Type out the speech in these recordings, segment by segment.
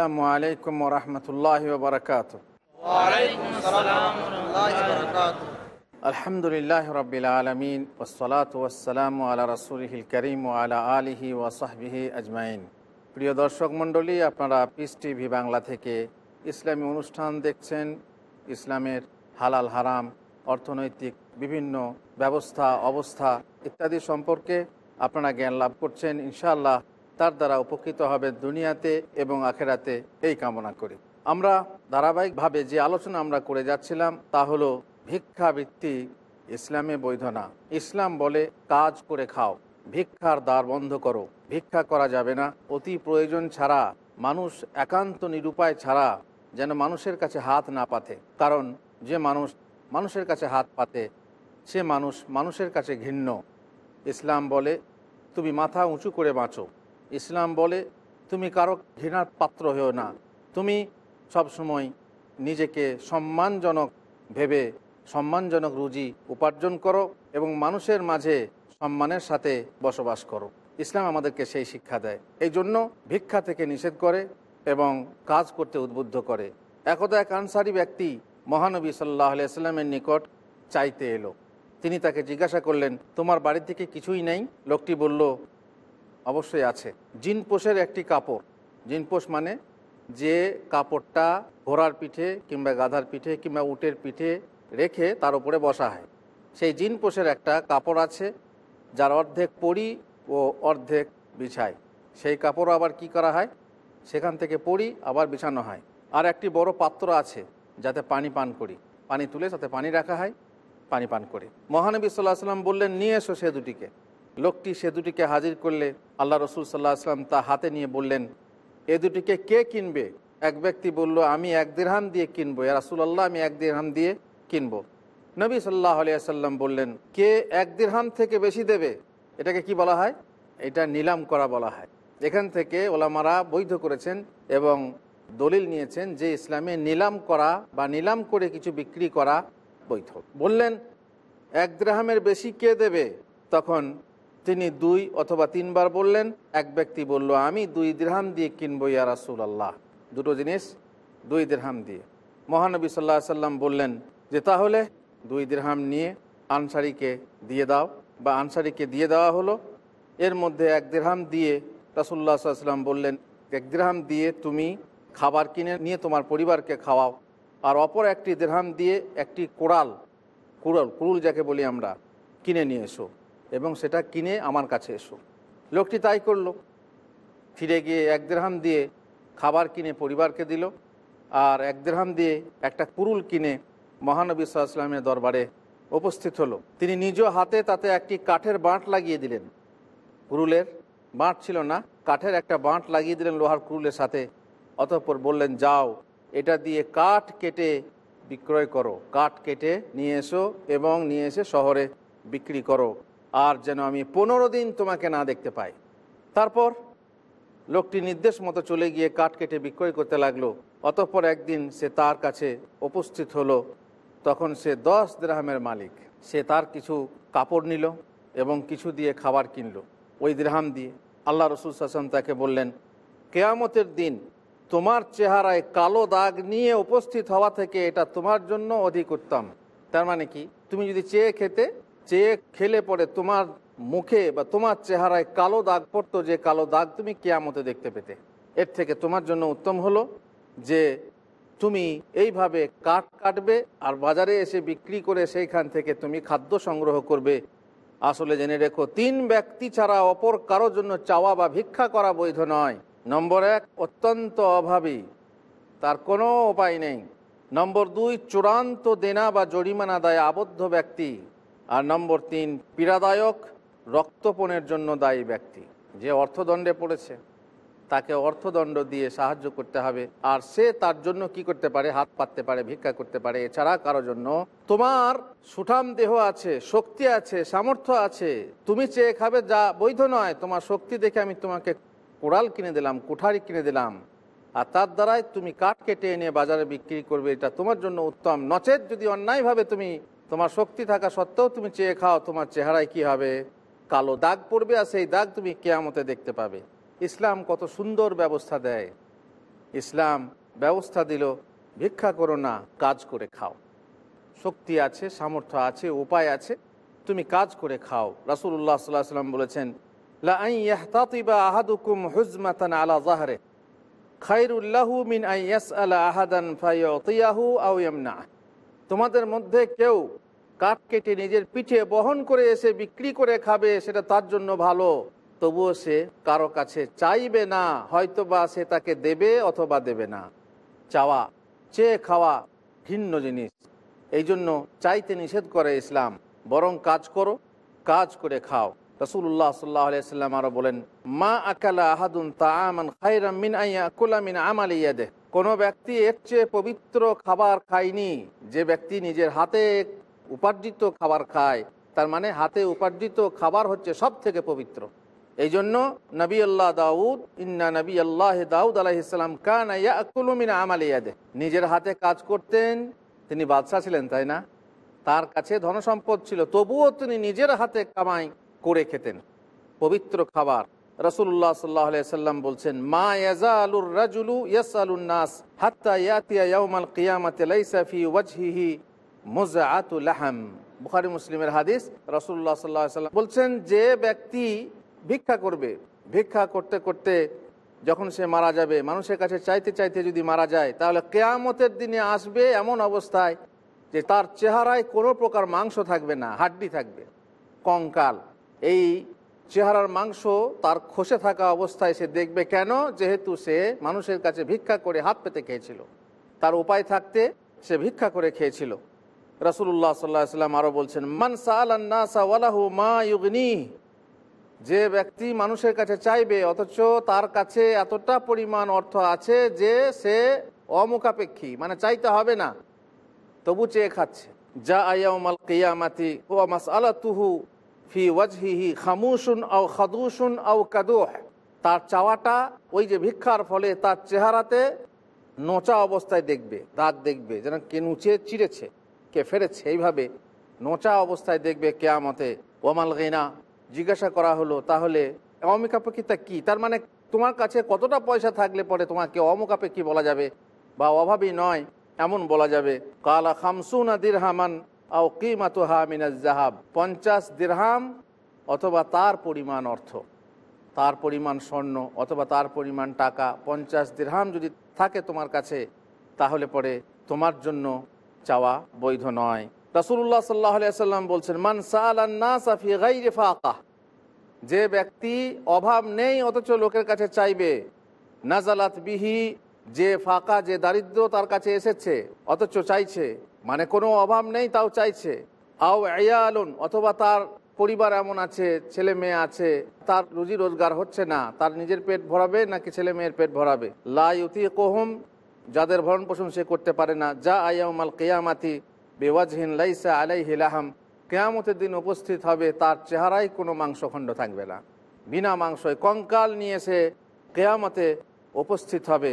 আসসালামু আলাইকুম রহমতুল্লাহ বারকাত আলহামদুলিল্লাহ রবিল আলমিন ওসলাত ওসালাম আলা রসুলহিল করিম আলা আলিহি ওয়াসাহবিহি আজমাইন। প্রিয় দর্শক মণ্ডলী, আপনারা পিস টিভি বাংলা থেকে ইসলামী অনুষ্ঠান দেখছেন। ইসলামের হালাল হারাম, অর্থনৈতিক বিভিন্ন ব্যবস্থা, অবস্থা ইত্যাদি সম্পর্কে আপনারা জ্ঞান লাভ করছেন। ইনশাআল্লাহ তার দ্বারা উপকৃত হবে দুনিয়াতে এবং আখেরাতে এই কামনা করি। আমরা ধারাবাহিকভাবে যে আলোচনা আমরা করে যাচ্ছিলাম, তা হলো ভিক্ষাবৃত্তি ইসলামে বৈধ না। ইসলাম বলে কাজ করে খাও, ভিক্ষার দ্বার বন্ধ করো। ভিক্ষা করা যাবে না, অতি প্রয়োজন ছাড়া, মানুষ একান্ত নিরুপায় ছাড়া যেন মানুষের কাছে হাত না পাতে। কারণ যে মানুষ, মানুষের কাছে হাত পাতে, সে মানুষ মানুষের কাছে ঘৃণ্য। ইসলাম বলে, তুমি মাথা উঁচু করে বাঁচো। ইসলাম বলে, তুমি কারও ঘৃণার পাত্র হও না। তুমি সবসময় নিজেকে সম্মানজনক ভেবে, সম্মানজনক রুজি উপার্জন করো এবং মানুষের মাঝে সম্মানের সাথে বসবাস করো। ইসলাম আমাদেরকে সেই শিক্ষা দেয়। এই জন্য ভিক্ষা থেকে নিষেধ করে এবং কাজ করতে উদ্বুদ্ধ করে। একদা এক আনসারি ব্যক্তি মহানবী সাল্লাহ আলাইস্লামের নিকট চাইতে এলো। তিনি তাকে জিজ্ঞাসা করলেন, তোমার বাড়ি থেকে কিছুই নেই? লোকটি বলল অবশ্যই আছে। জিন জিনপোষের একটি কাপড়। জিন জিনপোষ মানে যে কাপড়টা ঘোড়ার পিঠে কিংবা গাধার পিঠে কিংবা উটের পিঠে রেখে তার উপরে বসা হয়। সেই জিন জিনপোষের একটা কাপড় আছে, যার অর্ধেক পরি ও অর্ধেক বিছায়। সেই কাপড়ও আবার কি করা হয়? সেখান থেকে পরি আবার বিছানো হয়। আর একটি বড় পাত্র আছে, যাতে পানি পান করি। পানি তুলে তাতে পানি রাখা হয়, পানি পান করে। মহানবী সাল্লাহ সাল্লাম বললেন, নিয়ে এসো সে দুটিকে। লোকটি সে দুটিকে হাজির করলে আল্লাহ রসুল সাল্লাহ আসলাম তা হাতে নিয়ে বললেন, এ দুটিকে কে কিনবে? এক ব্যক্তি বলল, আমি এক দেড়হাম দিয়ে কিনবো। এ রাসুলাল্লাহ, আমি এক দেড়হাম দিয়ে কিনবো। নবী সাল্লাহ আলিয়াল্লাম বললেন, কে এক দেড়হাম থেকে বেশি দেবে? এটাকে কি বলা হয়? এটা নিলাম করা বলা হয়। এখান থেকে ওলামারা বৈধ করেছেন এবং দলিল নিয়েছেন যে ইসলামে নিলাম করা বা নিলাম করে কিছু বিক্রি করা বৈধ। বললেন, এক দ্রাহামের বেশি কে দেবে? তখন তিনি দুই অথবা তিনবার বললেন, এক ব্যক্তি বলল, আমি দুই দিরহাম দিয়ে কিনবো ইয়া রাসুল আল্লাহ দুটো জিনিস দুই দিরহাম দিয়ে। মহানবী সাল্লাহ সাল্লাম বললেন, যে তাহলে দুই দিরহাম নিয়ে আনসারিকে দিয়ে দাও। বা আনসারিকে দিয়ে দেওয়া হলো। এর মধ্যে এক দিরহাম দিয়ে রাসুল্লাহ সাল্লাম বললেন, এক দিরহাম দিয়ে তুমি খাবার কিনে নিয়ে তোমার পরিবারকে খাওয়াও। আর অপর একটি দেরহাম দিয়ে একটি কোড়াল, কুড়াল, কুড়ুল যাকে বলি আমরা, কিনে নিয়ে এসো। এবং সেটা কিনে আমার কাছে এসো। লোকটি তাই করল। ফিরে গিয়ে এক দেড়হাম দিয়ে খাবার কিনে পরিবারকে দিল আর এক দেড়হাম দিয়ে একটা কুরুল কিনে মহানবী সাল্লামের দরবারে উপস্থিত হলো। তিনি নিজ হাতে তাতে একটি কাঠের বাঁট লাগিয়ে দিলেন। কুরুলের বাঁট ছিল না, কাঠের একটা বাঁট লাগিয়ে দিলেন লোহার কুরুলের সাথে। অতঃপর বললেন, যাও, এটা দিয়ে কাঠ কেটে বিক্রয় করো। কাঠ কেটে নিয়ে এসো এবং নিয়ে এসে শহরে বিক্রি করো। আর যেন আমি পনেরো দিন তোমাকে না দেখতে পাই। তারপর লোকটি নির্দেশ মতো চলে গিয়ে কাঠ কেটে বিক্রয় করতে লাগল। অতঃপর একদিন সে তার কাছে উপস্থিত হলো। তখন সে দশ দ্রাহামের মালিক। সে তার কিছু কাপড় নিল এবং কিছু দিয়ে খাবার কিনল। ওই দ্রাহাম দিয়ে আল্লাহ রসুল হাসান তাকে বললেন, কেয়ামতের দিন তোমার চেহারায় কালো দাগ নিয়ে উপস্থিত হওয়া থেকে এটা তোমার জন্য অধিক উত্তম। তার মানে কি? তুমি যদি চেয়ে খেতে চেয়ে খেলে পরে তোমার মুখে বা তোমার চেহারায় কালো দাগ পড়তো, যে কালো দাগ তুমি কেয়ামতে দেখতে পেতে। এর থেকে তোমার জন্য উত্তম হলো যে তুমি এইভাবে কাঠ কাটবে আর বাজারে এসে বিক্রি করে সেইখান থেকে তুমি খাদ্য সংগ্রহ করবে। আসলে জেনে রেখো, তিন ব্যক্তি ছাড়া অপর কারোর জন্য চাওয়া বা ভিক্ষা করা বৈধ নয়। নম্বর এক, অত্যন্ত অভাবী। তার কোনো উপায় নেই। নম্বর দুই, চূড়ান্ত দেনা বা জরিমানা দায় আবদ্ধ ব্যক্তি। আর নম্বর তিন, পীড়াদায়ক রক্তপণের জন্য দায়ী ব্যক্তি। যে অর্থদণ্ডে পড়েছে, তাকে অর্থদণ্ড দিয়ে সাহায্য করতে হবে। আর সে তার জন্য কি করতে পারে, হাত পাততে পারে, ভিক্ষা করতে পারে, এছাড়া কারও জন্য। তোমার সুঠাম দেহ আছে, শক্তি আছে, সামর্থ্য আছে। তুমি চেয়ে খাবে যা বৈধ নয়। তোমার শক্তি দেখে আমি তোমাকে কোড়াল কিনে দিলাম, কুঠারি কিনে দিলাম। আর তার দ্বারাই তুমি কাঠ কেটে এনে বাজারে বিক্রি করবে, এটা তোমার জন্য উত্তম। নচেত যদি অন্যায়ভাবে তুমি তোমার শক্তি থাকা সত্ত্বেও তুমি চেয়ে খাও তোমার চেহারায় কি হবে। কালো দাগ পড়বে আর সেই দাগ তুমি কেয়ামতে দেখতে পাবে। ইসলাম কত সুন্দর ব্যবস্থা দেয়। ইসলাম ব্যবস্থা দিল, ভিক্ষা করো না, কাজ করে খাও। শক্তি আছে, সামর্থ্য আছে, উপায় আছে, তুমি কাজ করে খাও। রাসুল্লাহ সাল্লাহ সাল্লাম বলেছেন খায়রুল্লাহু মিন আহাদান ইয়ামনা তোমাদের মধ্যে কেউ কাঠ কেটে নিজের পিঠে বহন করে এসে বিক্রি করে খাবে, সেটা তার জন্য ভালো। তবুও সে কারও কাছে চাইবে না হয়তো বা সে তাকে দেবে অথবা দেবে না। চাওয়া, চেয়ে খাওয়া ভিন্ন জিনিস। এই জন্য চাইতে নিষেধ করে ইসলাম, বরং কাজ করো, কাজ করে খাও। রসুল্লাহ সাল্লাহ আলিয়াল্লাম আরও বলেন, মা আকালা আহাদুন তাআমান খাইরাম মিন আইয়া কুলা মিন আমাল ইয়াদে কোনো ব্যক্তি এর চেয়ে পবিত্র খাবার খায়নি, যে ব্যক্তি নিজের হাতে উপার্জিত খাবার খায়, তার মানে হাতে উপার্জিত খাবার হচ্ছে সব থেকে পবিত্র। এই জন্য নবী আল্লাহ দাউদ, ইন্না নবী আল্লাহ দাউদ আলাহিসাল্লাম কান ইয়াকুলুমিন আমাল ইয়াদে নিজের হাতে কাজ করতেন, তিনি বাদশাহ ছিলেন, তাই না? তার কাছে ধনসম্পদ ছিল, তবুও তিনি নিজের হাতে কামাই করে খেতেন। পবিত্র খাবার। রসুল্লাহ সাল্লাহ সাল্লাম বলছেন, মা ইয়াজালুর রাজুলু ইয়াসালুন নাস হাত্তা ইয়াতিয়া ইয়াউমাল কিয়ামাতে লাইসা ফি ওয়াজহিহি মুজআতু লাহাম। বুখারী মুসলিমের হাদিস, রাসূলুল্লাহ সাল্লাল্লাহু আলাইহি সাল্লাম বলছেন, যে ব্যক্তি ভিক্ষা করবে, ভিক্ষা করতে করতে যখন সে মারা যাবে, মানুষের কাছে চাইতে চাইতে যদি মারা যায়, তাহলে কেয়ামতের দিনে আসবে এমন অবস্থায় যে তার চেহারায় কোনো প্রকার মাংস থাকবে না, হাড্ডি থাকবে, কঙ্কাল। এই চেহারার মাংস তার খসে থাকা অবস্থায় সে দেখবে কেন? যেহেতু সে মানুষের কাছে ভিক্ষা করে হাত পেতে খেয়েছিল। তার উপায় থাকতে সে ভিক্ষা করে খেয়েছিল। রসুল্লাহ সাল্লাহ সাল্লাম আরও বলছেন, মান সালাহু মা ইউগনি যে ব্যক্তি মানুষের কাছে চাইবে, অথচ তার কাছে এতটা পরিমাণ অর্থ আছে যে সে অমুখাপেক্ষী মানে চাইতে হবে না। তবু চেয়ে খাচ্ছে। যা আয়াউমাল কিয়ামাতি ও মাস আলা তুহু ফি ওয়াজহিহি খামুসুন আও খাদুসুন আও কাদুহ। তার চাওয়াটা ওই যে ভিক্ষার ফলে তার চেহারাতে নোচা অবস্থায় দেখবে দাগ দেখবে, যেন কে নুচে চিড়েছে, কে ফেরেছে। এইভাবে নোচা অবস্থায় দেখবে কেয়ামতে। ওমাল গেনা, জিজ্ঞাসা করা হলো, তাহলে অমিকাপেক্ষিতা কি? তার মানে তোমার কাছে কতটা পয়সা থাকলে পরে তোমাকে অমুখাপেক্ষী বলা যাবে? বা অভাবী নয়, এমন বলা যাবে। কালা খামসুনা দিরহামান মিনাজ জাহাব পঞ্চাশ দিরহাম অথবা তার পরিমাণ অর্থ। তার পরিমাণ স্বর্ণ অথবা তার পরিমাণ টাকা, পঞ্চাশ দিরহাম যদি থাকে তোমার কাছে, তাহলে পরে তোমার জন্য চাওয়া বৈধ নয়। রাসুল্লাহ সাল্লাহ সাল্লাম বলছেন, মান সাফি গাইরে ফাঁকা যে ব্যক্তি অভাব নেই অথচ লোকের কাছে চাইবে, নাজালাত বিহি, যে ফাঁকা, যে দারিদ্র তার কাছে এসেছে, অথচ চাইছে মানে কোনো অভাব নেই, তাও চাইছে। আও এয়ালুন, অথবা তার পরিবার এমন আছে, ছেলে মেয়ে আছে, তার রুজি রোজগার হচ্ছে না, তার নিজের পেট ভরাবে নাকি ছেলে মেয়ের পেট ভরাবে? লাইতি কোহম যাদের ভরণ পোষণ সে করতে পারে না। যা আয়ামাল কেয়ামাতি বেওয়াজহিন লাইসা আলাই হিলাহাম কেয়ামতের দিন উপস্থিত হবে, তার চেহারায় কোনো মাংসখণ্ড থাকবে না। বিনা মাংসয় কঙ্কাল নিয়ে সে কেয়ামতে উপস্থিত হবে।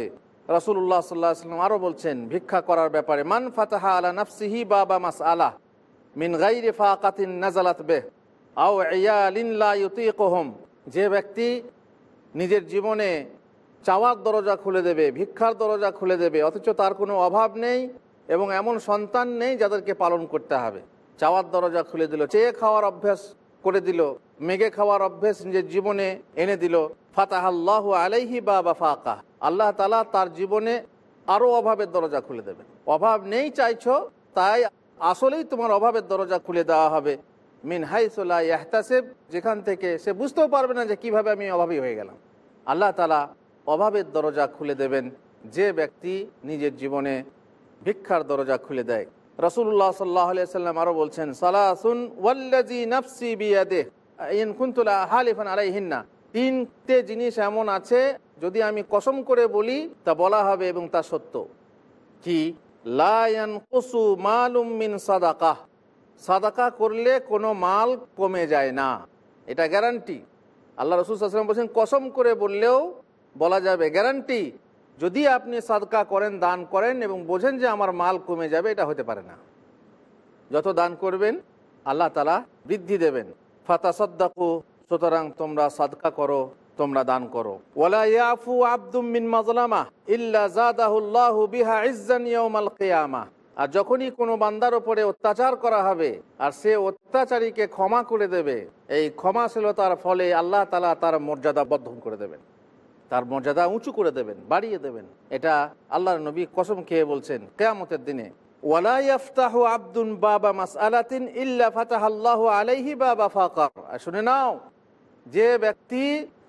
রসুল্লাহ সাল্লাহ সাল্লাম আরও বলছেন, ভিক্ষা করার ব্যাপারে মান ফাতাহা আলা নাফসিহি বাবা মাস আলা মিন গাইরে ফাকাতিন নাজালাত বেহ আও ইয়ালিন লা ইউতিকুহুম। যে ব্যক্তি নিজের জীবনে চাওয়ার দরজা খুলে দেবে, ভিক্ষার দরজা খুলে দেবে, অথচ তার কোনো অভাব নেই এবং এমন সন্তান নেই যাদেরকে পালন করতে হবে। চাওয়ার দরজা খুলে দিল, চেয়ে খাওয়ার অভ্যাস করে দিল। মেঘে খাওয়ার অভ্যেস নিজের জীবনে এনে দিল। ফাতাহ আল্লাহ আলাইহি বা বা ফাঁকা। আল্লাহ তালা তার জীবনে আরও অভাবের দরজা খুলে দেবে অভাব নেই চাইছো, তাই আসলেই তোমার অভাবের দরজা খুলে দেওয়া হবে। মিন হাইসোলা ইয়াহতাসেব, যেখান থেকে সে বুঝতেও পারবে না যে কীভাবে আমি অভাবী হয়ে গেলাম। আল্লাহ তালা অভাবের দরজা খুলে দেবেন। যে ব্যক্তি নিজের জীবনে ভিক্ষার দরজা খুলে দেয়। রসুল্লাহ সাল্লাহ সাল্লাম আরও বলছেন, সালাসুন ওয়াল্লাজি ইন হালিফান তিনটে জিনিস এমন আছে, যদি আমি কসম করে বলি, তা বলা হবে এবং তা সত্য। কি? লায়ান কুসু সাদাকা সাদাকা করলে কোনো মাল কমে যায় না। এটা গ্যারান্টি। আল্লাহ রসুল বলছেন, কসম করে বললেও বলা যাবে গ্যারান্টি। যদি আপনি সাদকা করেন, দান করেন এবং বোঝেন যে আমার মাল কমে যাবে, এটা হতে পারে না। যত দান করবেন, আল্লাহ তালা বৃদ্ধি দেবেন। ফাতা সদ্দাকু সুতরাং তোমরা সাদকা করো, তোমরা দান করো। মাজলামা জাদাহুল্লাহু বিহা আর যখনই কোনো বান্দার ওপরে অত্যাচার করা হবে, আর সে অত্যাচারীকে ক্ষমা করে দেবে, এই ক্ষমাশীলতার ফলে আল্লাহ তালা তার মর্যাদা বদ্ধন করে দেবেন। তার মর্যাদা উঁচু করে দেবেন, বাড়িয়ে দেবেন। এটা আল্লাহর নবী কসম খেয়ে বলছেন, কেয়ামতের দিনে আব্দুন বাবা মাসআলাতিন ইল্লা ফাতাহাল্লাহু আলাইহি বাবা ফাকার। শুনে নাও, যে ব্যক্তি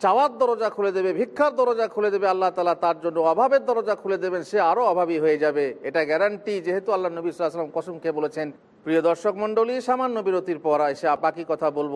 চাওয়ার দরজা খুলে দেবে, ভিক্ষার দরজা খুলে দেবে, আল্লাহ তালা তার জন্য অভাবের দরজা খুলে দেবেন, সে আরও অভাবী হয়ে যাবে। এটা গ্যারান্টি যেহেতু আল্লাহ নবী সাল্লাম কসমকে বলেছেন, প্রিয় দর্শক মণ্ডলী, সামান্য বিরতির পর এসে বাকি কথা বলব।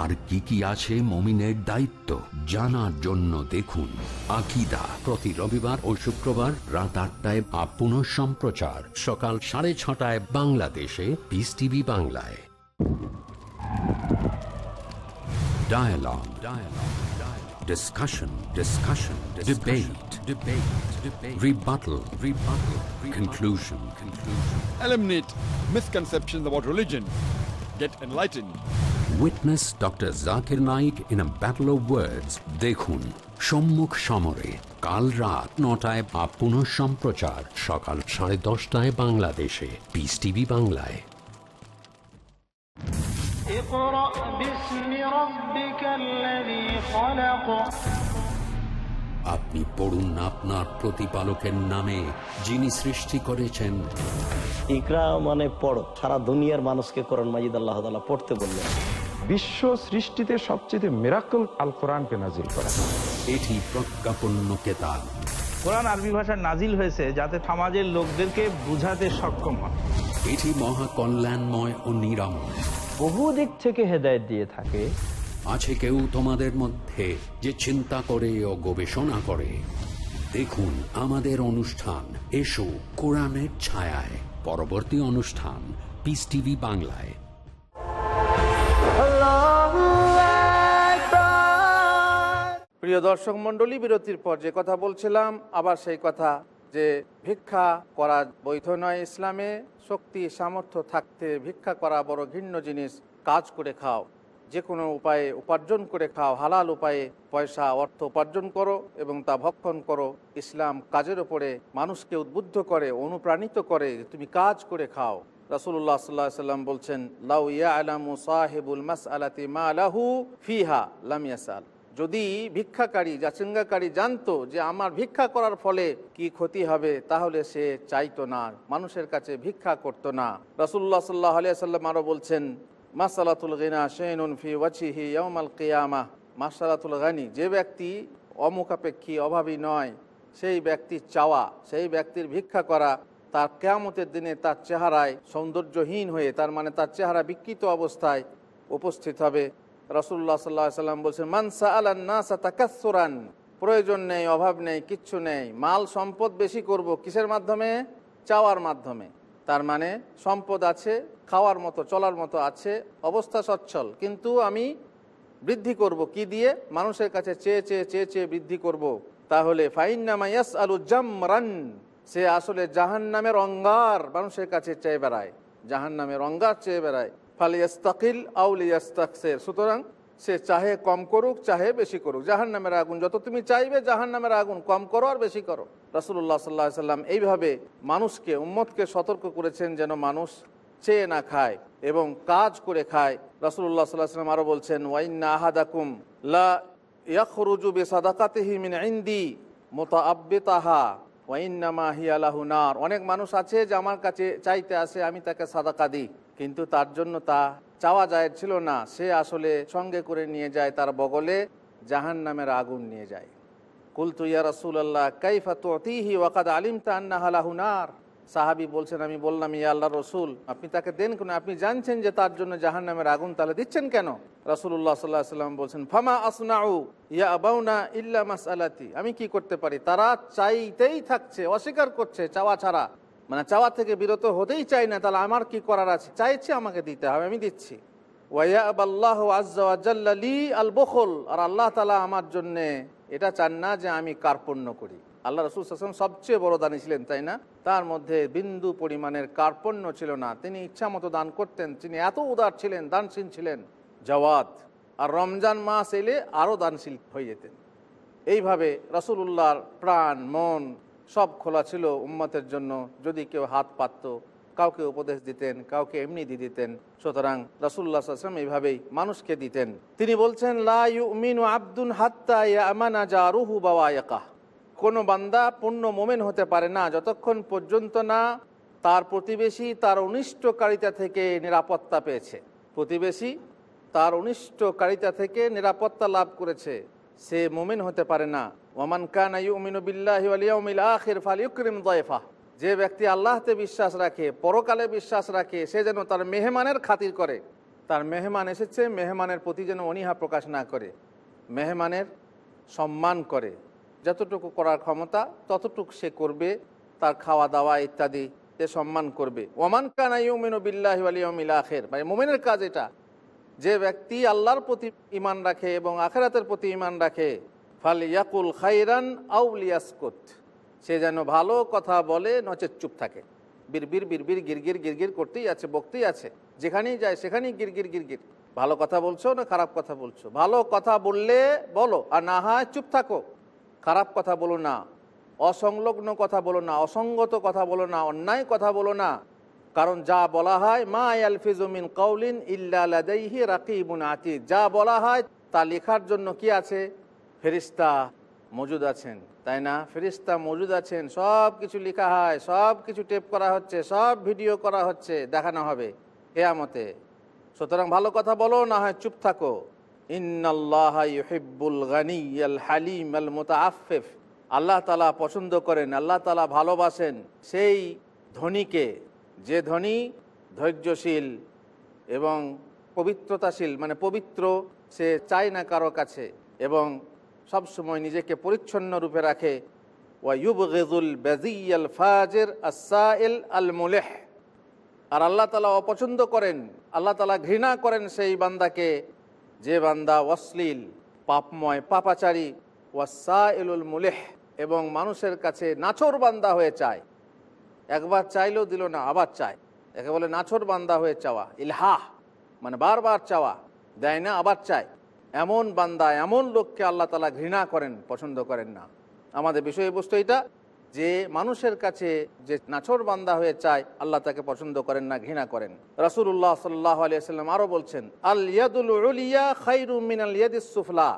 আর কি কি আছে মমিনের দায়িত্ব জানার জন্য দেখুন আকিদা প্রতি রবিবার ও শুক্রবার রাত আটটায় বা পুনঃ সম্প্রচার সকাল সাড়ে ছটায় বাংলাদেশে পিস টিভি বাংলায় Dialogue. Dialogue. Dialogue. Discussion. Discussion. Debate. Debate. Debate. rebuttal, Rebuttal. Rebuttal. Conclusion. Conclusion. eliminate misconceptions about religion, get enlightened. Witness doctor Zakir Naik in a battle of words দেখুন সম্মুখ সমরে কাল রাত নটায় বা পুনঃ সম্প্রচার সকাল সাড়ে দশটায় বাংলাদেশে পিস টিভি বাংলায় আপনি পড়ুন আপনার প্রতিপালকের নামে যিনি সৃষ্টি করেছেন। ইকরা মানে পড়ো সারা দুনিয়ার মানুষকে করণ মাজিদ আল্লাহ তালা পড়তে বললেন। বিশ্ব সৃষ্টিতে সবচেয়ে মেরাকল আল কোরআনকে নাজিল করা। এটি প্রজ্ঞাপন্য কেতাব। কোরআন আরবি ভাষায় নাজিল হয়েছে যাতে সমাজের লোকদেরকে বুঝাতে সক্ষম হয়। এটি মহা কল্যাণময় ও নিরাময় বহু দিক থেকে হেদায়েত দিয়ে থাকে আছে কেউ তোমাদের মধ্যে যে চিন্তা করে ও গবেষণা করে? দেখুন আমাদের অনুষ্ঠান। এসো কোরআনের ছায়ায়। পরবর্তী অনুষ্ঠান পিস টিভি বাংলায়। প্রিয় দর্শক মণ্ডলী, বিরতির পর যে কথা বলছিলাম, আবার সেই কথা যে ভিক্ষা করা বৈধ নয় ইসলামে। শক্তি, সামর্থ্য থাকতে ভিক্ষা করা বড় ঘৃণ্য জিনিস। কাজ করে খাও। যে কোনো উপায়ে উপার্জন করে খাও, হালাল উপায়ে পয়সা, অর্থ উপার্জন করো এবং তা ভক্ষণ করো। ইসলাম কাজের ওপরে মানুষকে উদ্বুদ্ধ করে, অনুপ্রাণিত করে, তুমি কাজ করে খাও। রাসুল্লাহ সাল্লাহ সাল্লাম বলছেন, লাউ ইয়া আলামু সাহেবুল মাস আলাতি মা আলাহু ফিহা লাম ইয়াসাল। যদি ভিক্ষাকারী যাচেঙ্গাকারী জানতো যে আমার ভিক্ষা করার ফলে কি ক্ষতি হবে, তাহলে সে চাইতো না। মানুষের কাছে ভিক্ষা করতো না। রাসুল্লাহ সাল্লাহ আলিয়া সাল্লাম আরও বলছেন মাসালাতুল গিনা শেনুন ফি ওয়াচিহি ইয়মাল কিয়ামা। মাসালাতুল গানি, যে ব্যক্তি অমুখাপেক্ষী, অভাবী নয়, সেই ব্যক্তির চাওয়া, সেই ব্যক্তির ভিক্ষা করা, তার কেয়ামতের দিনে তার চেহারায় সৌন্দর্যহীন হয়ে, তার মানে তার চেহারা বিকৃত অবস্থায় উপস্থিত হবে। রসুল্লাহ সাল্লাহ সাল্লাম বলছেন মানসা আলান্নাসা তাকাসুরান প্রয়োজন নেই, অভাব নেই, কিচ্ছু নেই, মাল সম্পদ বেশি করব কিসের মাধ্যমে? চাওয়ার মাধ্যমে। তার মানে সম্পদ আছে, খাওয়ার মতো, চলার মতো আছে, অবস্থা সচ্ছল। কিন্তু আমি বৃদ্ধি করব কি দিয়ে? মানুষের কাছে চেয়ে চেয়ে চেয়ে চেয়ে বৃদ্ধি করব। তাহলে ফাইনামাইয়াস আলু জামরান, সে আসলে জাহান নামের অঙ্গার মানুষের কাছে চেয়ে বেড়ায়। জাহান নামের অঙ্গার চেয়ে বেড়ায়। ফালিয়াস্তাকিল আউলিয়াস্তাকসের সুতরাং সে চাহে কম করুক, চাহে বেশি করুক। জাহান নামের আগুন, যত তুমি চাইবে জাহান নামের আগুন, কম করো আর বেশি করো। রাসুল্লাহ সাল্লাহ সাল্লাম এইভাবে মানুষকে, উম্মতকে সতর্ক করেছেন যেন মানুষ চেয়ে না খায় এবং কাজ করে খায়। রাসুল্লাহ সাল্লাহ সাল্লাম আরও বলছেন ওয়াইন্না আহাদাকুম লা ইয়াখরুজু মোতা আব্বেতাহা ওয়াইন্নামা হিয়ালাহু নার। অনেক মানুষ আছে যে আমার কাছে চাইতে আসে, আমি তাকে সাদাকা দিই। কিন্তু তার জন্য তা চাওয়া যায়, ছিল না, সে আসলে সঙ্গে করে নিয়ে যায়, তার বগলে জাহান নামের আগুন নিয়ে যায়। কুলতু, ইয়া রাসুল আল্লাহ কাইফা তিহি ওয়াকাদ আলিম তান্নাহালাহুনার সাহাবি বলছেন, আমি বললাম, ইয়া আল্লাহ রসুল, আপনি তাকে দেন কেন? আপনি জানছেন যে তার জন্য জাহান নামের আগুন তাহলে দিচ্ছেন কেন? রাসুল্লাহ সাল্লাহ সাল্লাম বলছেন, ফামা আসনাউ, ইয়া আবাউনা ইল্লা মাস আলাতি আমি কি করতে পারি? তারা চাইতেই থাকছে, অস্বীকার করছে চাওয়া ছাড়া। মানে চাওয়া থেকে বিরত হতেই চাই না, তাহলে আমার কি করার আছে? চাইছে আমাকে দিতে হবে, আমি দিচ্ছি। আল আর আল্লাহ তালা আমার জন্যে এটা চান না যে আমি কার্পণ্য করি। আল্লাহ রসুল হাসান সবচেয়ে বড় দানি ছিলেন, তাই না? তার মধ্যে বিন্দু পরিমাণের কার্পণ্য ছিল না। তিনি ইচ্ছা মতো দান করতেন, তিনি এত উদার ছিলেন, দানশীল ছিলেন। জওয়াদ আর রমজান মাস এলে আরও দানশীল হয়ে যেতেন। এইভাবে রসুল্লাহর প্রাণ, মন সব খোলা ছিল উম্মতের জন্য। যদি কেউ হাত পাতত, কাউকে উপদেশ দিতেন, কাউকে এমনি দিয়ে দিতেন। সুতরাং রসুল্লাহ আসলাম এইভাবেই মানুষকে দিতেন। তিনি বলছেন লাইমিনু আব্দুন হাত্তা আমানা যা রুহু বাবা একা কোনো বান্দা পূর্ণ মোমেন হতে পারে না যতক্ষণ পর্যন্ত না তার প্রতিবেশী তার অনিষ্টকারিতা থেকে নিরাপত্তা পেয়েছে। প্রতিবেশী তার অনিষ্টকারিতা থেকে নিরাপত্তা লাভ করেছে। সে মোমেন হতে পারে না। ওমান কান আখির ফালিউকরিম দয়ফা যে ব্যক্তি আল্লাহতে বিশ্বাস রাখে, পরকালে বিশ্বাস রাখে, সে যেন তার মেহমানের খাতির করে। তার মেহমান এসেছে, মেহমানের প্রতি যেন অনীহা প্রকাশ না করে, মেহমানের সম্মান করে। যতটুকু করার ক্ষমতা, ততটুকু সে করবে, তার খাওয়া দাওয়া ইত্যাদি সে সম্মান করবে। ওমান কানাইমিন বিল্লাহ আলিয়মিল আখের মানে মোমেনের কাজ এটা। যে ব্যক্তি আল্লাহর প্রতি ইমান রাখে এবং আখেরাতের প্রতি ইমান রাখে ফাল ইয়াকুল খাইরান আউলিয়াসকুত সে যেন ভালো কথা বলে নচেত চুপ থাকে। বিড়বির বিড়বির গিরগির গিরগির করতেই আছে, বকতেই আছে। যেখানেই যায়, সেখানেই গিরগির গিরগির। ভালো কথা বলছো না খারাপ কথা বলছো? ভালো কথা বললে বলো, আর না হয় চুপ থাকো। খারাপ কথা বলো না, অসংলগ্ন কথা বলো না, অসঙ্গত কথা বলো না, অন্যায় কথা বলো না। কারণ যা বলা হয়, মা আলফিজমিন কৌলিন ইল্লাহি রাকিবুন আতি যা বলা হয়, তা লেখার জন্য কি আছে? ফেরিস্তা মজুদ আছেন, তাই না? ফেরিস্তা মজুদ আছেন, সব কিছু লেখা হয়, সব কিছু টেপ করা হচ্ছে, সব ভিডিও করা হচ্ছে, দেখানো হবে কেয়ামতে। সুতরাং ভালো কথা বলো, না হয় চুপ থাকো। ইন্নাল্লাহিবুল গানি আল আল্লাহ তালা পছন্দ করেন, আল্লাহ তালা ভালোবাসেন সেই ধনীকে। যে ধনী ধৈর্যশীল এবং পবিত্রতাশীল মানে পবিত্র সে চায় না কারও কাছে। এবং সবসময় নিজেকে পরিচ্ছন্ন রূপে রাখে। ওয়াইবুল বেজিয়াল ফাজের আসাইল আল মুলেহ আর আল্লাহ তালা অপছন্দ করেন, আল্লাহ তালা ঘৃণা করেন সেই বান্দাকে। যে বান্দা অশ্লীল, পাপময়, পাপাচারী ওয়াসা এলুল মুলেহ এবং মানুষের কাছে নাছর বান্দা হয়ে চায়। একবার চাইলেও দিল না, আবার চায়। একে বলে নাছর বান্দা হয়ে চাওয়া ইলহা মানে বারবার চাওয়া, দেয় না, আবার চায়। এমন বান্দা, এমন লোককে আল্লাহ তালা ঘৃণা করেন, পছন্দ করেন না। আমাদের বিষয়বস্তু এটা যে মানুষের কাছে যে নাছর বান্দা হয়ে চায়, আল্লাহ তাকে পছন্দ করেন না, ঘৃণা করেন। রাসুল্লাহ সাল্লাহ আলিয়াল্লাম আরও বলছেন, আল ইয়াদুল উলিয়া মিনাল ইয়াদিস সুফলা।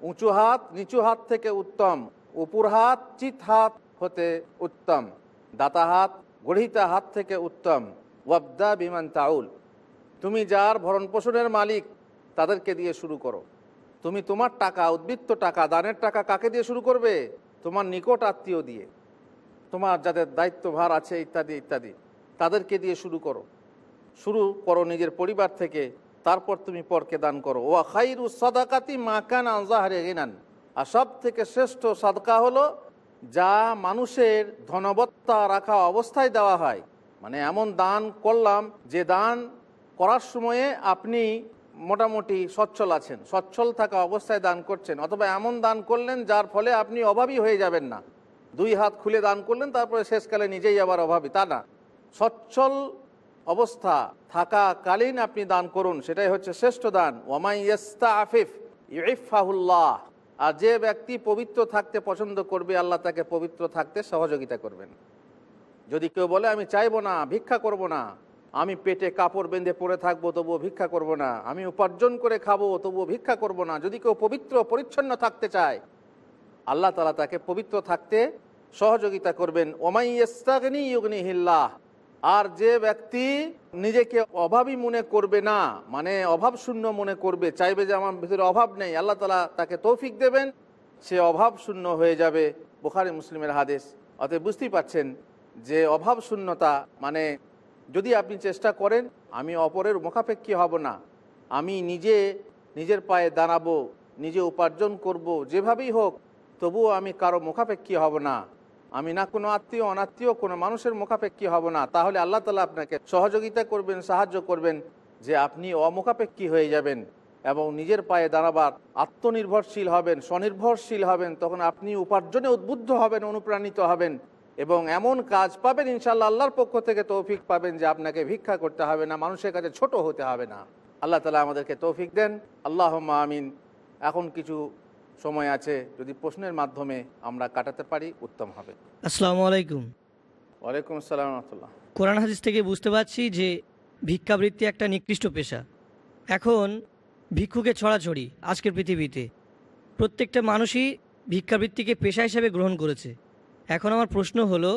উঁচু হাত, নিচু হাত থেকে উত্তম, উপর হাত, চিত হাত হতে উত্তম, দাতা হাত গড়িতা হাত থেকে উত্তম। ওয়াবদা বিমান তাউল। তুমি যার ভরণ পোষণের মালিক তাদেরকে দিয়ে শুরু করো। তুমি তোমার টাকা, উদ্বৃত্ত টাকা, দানের টাকা কাকে দিয়ে শুরু করবে? তোমার নিকট আত্মীয় দিয়ে। তোমার যাদের দায়িত্বভার আছে ইত্যাদি ইত্যাদি, তাদেরকে দিয়ে শুরু করো। শুরু করো নিজের পরিবার থেকে, তারপর তুমি পরকে দান করো। ও খাইরু সাদাকাতি মাকান আজাহারে গিনান। আর সব থেকে শ্রেষ্ঠ সাদকা হলো, যা মানুষের ধনবত্তা রাখা অবস্থায় দেওয়া হয়। মানে এমন দান করলাম, যে দান করার সময়ে আপনি মোটামুটি সচ্ছল আছেন, সচ্ছল থাকা অবস্থায় দান করছেন, অথবা এমন দান করলেন যার ফলে আপনি অভাবী হয়ে যাবেন না। দুই হাত খুলে দান করলেন, তারপরে শেষকালে নিজেই আবার অভাবী, তা না। সচ্ছল অবস্থা থাকাকালীন আপনি দান করুন, সেটাই হচ্ছে শ্রেষ্ঠ দান। ওমাই ইস্তা আফিফ ইফাহুল্লাহ আর যে ব্যক্তি পবিত্র থাকতে পছন্দ করবে, আল্লাহ তাকে পবিত্র থাকতে সহযোগিতা করবেন। যদি কেউ বলে, আমি চাইব না, ভিক্ষা করব না আমি পেটে কাপড় বেঁধে পড়ে থাকব, তবুও ভিক্ষা করব না। আমি উপার্জন করে খাব, তবুও ভিক্ষা করব না। যদি কেউ পবিত্র পরিচ্ছন্ন থাকতে চায়, আল্লাহ তালা তাকে পবিত্র থাকতে সহযোগিতা করবেন। ওমাইস্তাগনি ইউগনি হিল্লাহ আর যে ব্যক্তি নিজেকে অভাবী মনে করবে না মানে অভাব শূন্য মনে করবে, চাইবে যে আমার ভিতরে অভাব নেই, আল্লাহ তালা তাকে তৌফিক দেবেন, সে অভাব শূন্য হয়ে যাবে। বোখারি মুসলিমের হাদিস। অতএব বুঝতেই পাচ্ছেন যে অভাব শূন্যতা মানে যদি আপনি চেষ্টা করেন, আমি অপরের মুখাপেক্ষী হব না। আমি নিজে, নিজের পায়ে দাঁড়াবো, নিজে উপার্জন করব, যেভাবেই হোক, তবুও আমি কারও মুখাপেক্ষী হব না। আমি না কোনো আত্মীয়, অনাত্মীয়, কোনো মানুষের মুখাপেক্ষী হব না। তাহলে আল্লাহ তালা আপনাকে সহযোগিতা করবেন, সাহায্য করবেন যে আপনি অমুখাপেক্ষী হয়ে যাবেন এবং নিজের পায়ে দাঁড়াবার আত্মনির্ভরশীল হবেন, স্বনির্ভরশীল হবেন। তখন আপনি উপার্জনে উদ্বুদ্ধ হবেন, অনুপ্রাণিত হবেন। এবং এমন কাজ পাবেন ইনশাল্লাহ আল্লাহর পক্ষ থেকে তৌফিক পাবেন যে আপনাকে ভিক্ষা করতে হবে না মানুষের কাছে ছোট হতে হবে না। আল্লাহ তালা আমাদেরকে তৌফিক দেন। আল্লাহ আমিন। এখন কিছু সময় আছে যদি প্রশ্নের মাধ্যমে আমরা কাটাতে পারি উত্তম হবে। আসসালামু আলাইকুম। ওয়ালাইকুম আসসালাম রহমতুল্লাহ। কোরআন হাদিস থেকে বুঝতে পারছি যে ভিক্ষাবৃত্তি একটা নিকৃষ্ট পেশা। এখন ভিক্ষুকে ছড়াছড়ি আজকের পৃথিবীতে। প্রত্যেকটা মানুষই ভিক্ষাবৃত্তিকে পেশা হিসেবে গ্রহণ করেছে। এখন আমার প্রশ্ন হলো,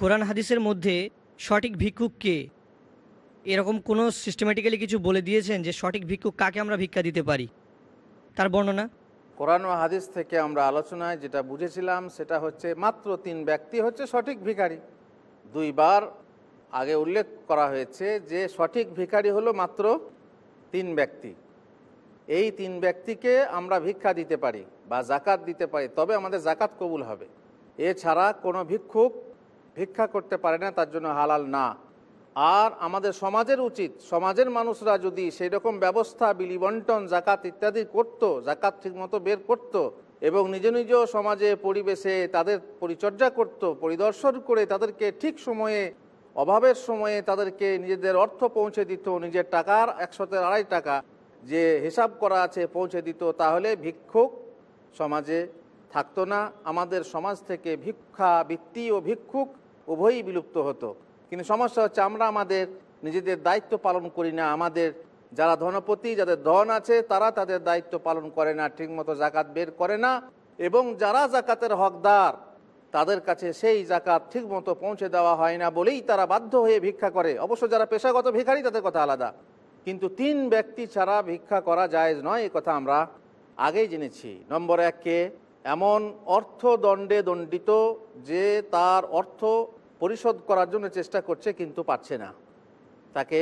কোরআন হাদিসের মধ্যে সঠিক ভিক্ষুক কে? এরকম কোনো সিস্টেমেটিক্যালি কিছু বলে দিয়েছেন যে সঠিক ভিক্ষুক কাকে আমরা ভিক্ষা দিতে পারি? তার বর্ণনা? কোরআন হাদিস থেকে আমরা আলোচনায় যেটা বুঝেছিলাম, সেটা হচ্ছে মাত্র তিন ব্যক্তি হচ্ছে সঠিক ভিখারি। দুইবার আগে উল্লেখ করা হয়েছে যে সঠিক ভিখারি হলো মাত্র তিন ব্যক্তি। এই তিন ব্যক্তিকে আমরা ভিক্ষা দিতে পারি বা জাকাত দিতে পারি, তবে আমাদের জাকাত কবুল হবে। এছাড়া কোনো ভিক্ষুক ভিক্ষা করতে পারে না, তার জন্য হালাল না। আর আমাদের সমাজের উচিত, সমাজের মানুষরা যদি সেই রকম ব্যবস্থা, বিলি বন্টন, জাকাত ইত্যাদি করত, জাকাত ঠিকমতো বের করত এবং নিজ নিজ সমাজে, পরিবেশে তাদের পরিচর্যা করত, পরিদর্শন করে তাদেরকে ঠিক সময়ে, অভাবের সময়ে তাদেরকে নিজেদের অর্থ পৌঁছে দিত, নিজের টাকার একশোতে আড়াই টাকা যে হিসাব করা আছে পৌঁছে দিত, তাহলে ভিক্ষুক সমাজে থাকতো না, আমাদের সমাজ থেকে ভিক্ষা বৃত্তি ও ভিক্ষুক উভয়ই বিলুপ্ত হতো। কিন্তু সমস্যা হচ্ছে আমরা আমাদের নিজেদের দায়িত্ব পালন করি না। আমাদের যারা ধনপতি, যাদের ধন আছে, তারা তাদের দায়িত্ব পালন করে না, ঠিকমতো জাকাত বের করে না এবং যারা জাকাতের হকদার, তাদের কাছে সেই জাকাত ঠিকমতো পৌঁছে দেওয়া হয় না বলেই তারা বাধ্য হয়ে ভিক্ষা করে। অবশ্য যারা পেশাগত ভিখারি, তাদের কথা আলাদা। কিন্তু তিন ব্যক্তি ছাড়া ভিক্ষা করা যায় নয়, এ কথা আমরা আগেই জেনেছি। নম্বর এককে এমন অর্থদণ্ডে দণ্ডিত যে তার অর্থ পরিশোধ করার জন্য চেষ্টা করছে কিন্তু পারছে না। তাকে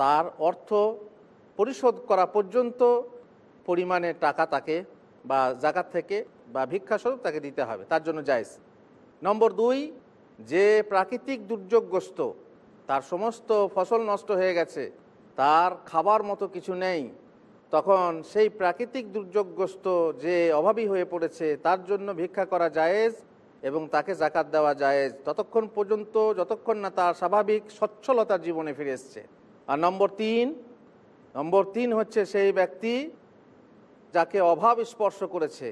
তার অর্থ পরিশোধ করা পর্যন্ত পরিমাণে টাকা তাকে বা জাকাত থেকে বা ভিক্ষাস্বরূপ তাকে দিতে হবে, তার জন্য জায়জ। নম্বর দুই, যে প্রাকৃতিক দুর্যোগগ্রস্ত, তার সমস্ত ফসল নষ্ট হয়ে গেছে, তার খাবার মতো কিছু নেই তখন সেই প্রাকৃতিক দুর্যোগগ্রস্ত যে অভাবী হয়ে পড়েছে, তার জন্য ভিক্ষা করা জায়েজ এবং তাকে জাকাত দেওয়া জায়েজ। ততক্ষণ পর্যন্ত যতক্ষণ না তার স্বাভাবিক সচ্ছলতার জীবনে ফিরে এসছে। আর নম্বর তিন নম্বর তিন হচ্ছে সেই ব্যক্তি যাকে অভাব স্পর্শ করেছে।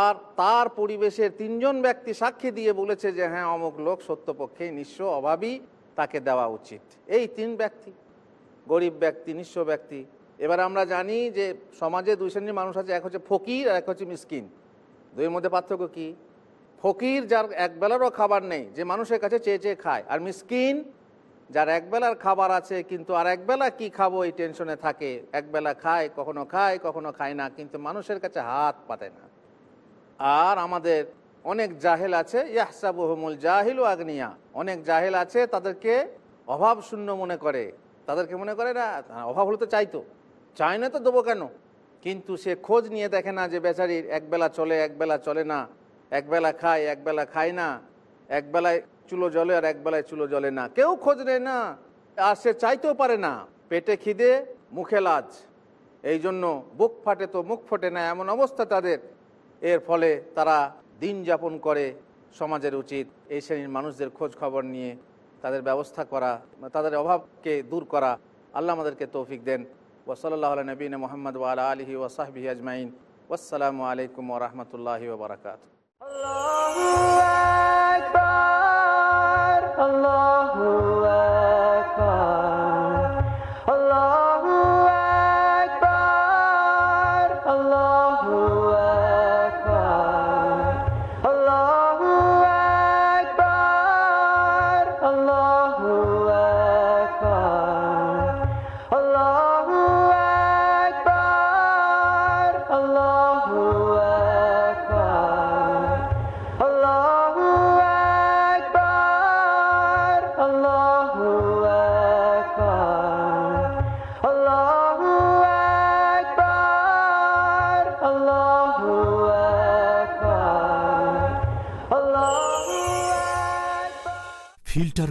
আর তার পরিবেশের তিনজন ব্যক্তি সাক্ষী দিয়ে বলেছে যে হ্যাঁ অমুক লোক সত্যপক্ষে নিঃস্ব অভাবী, তাকে দেওয়া উচিত। এই তিন ব্যক্তি, গরিব ব্যক্তি, নিঃস্ব ব্যক্তি এবার আমরা জানি যে সমাজে দুই শ্রেণির মানুষ আছে, এক হচ্ছে ফকির আর এক হচ্ছে মিসকিন। দুইয়ের মধ্যে পার্থক্য কি? ফকির যার একবেলারও খাবার নেই, যে মানুষের কাছে চেয়ে চেয়ে খায়, আর মিসকিন যার একবেলার খাবার আছে, কিন্তু আর একবেলা কি খাব এই টেনশনে থাকে। একবেলা খায়, কখনো খায় কখনো খায় না, কিন্তু মানুষের কাছে হাত পাতে না। আর আমাদের অনেক জাহেল আছে, ইয়াহসাবুহমুল জাহিল ও আগ্নিয়া। অনেক জাহেল আছে, তাদেরকে অভাব শূন্য মনে করে। তাদেরকে মনে করে না, অভাব হলে তো চাইতো। চায় না তো দেবো কেন? কিন্তু সে খোঁজ নিয়ে দেখে না যে বেচারির একবেলা চলে একবেলা চলে না। একবেলা খায় একবেলা খায় না। একবেলায় চুলো জলে আর একবেলায় চুলো জলে না। কেউ খোঁজ নেয় না। আর সে চাইতেও পারে না। পেটে খিদে, মুখে লাজ। এই জন্য বুক ফাটে তো মুখ ফোটে না, এমন অবস্থা তাদের। এর ফলে তারা দিন যাপন করে সমাজের উচিত এই শ্রেণির মানুষদের খোঁজ খবর নিয়ে তাদের ব্যবস্থা করা, তাদের অভাবকে দূর করা। আল্লাহ আমাদেরকে তৌফিক দেন। ওসলাল্লাহ নবীন মোহাম্মদ ওয়ালা আলহি ওসাহবি আজমাইন আসসালামু আলাইকুম ওরহমতুল্লাহি ওবরাকাত Allahu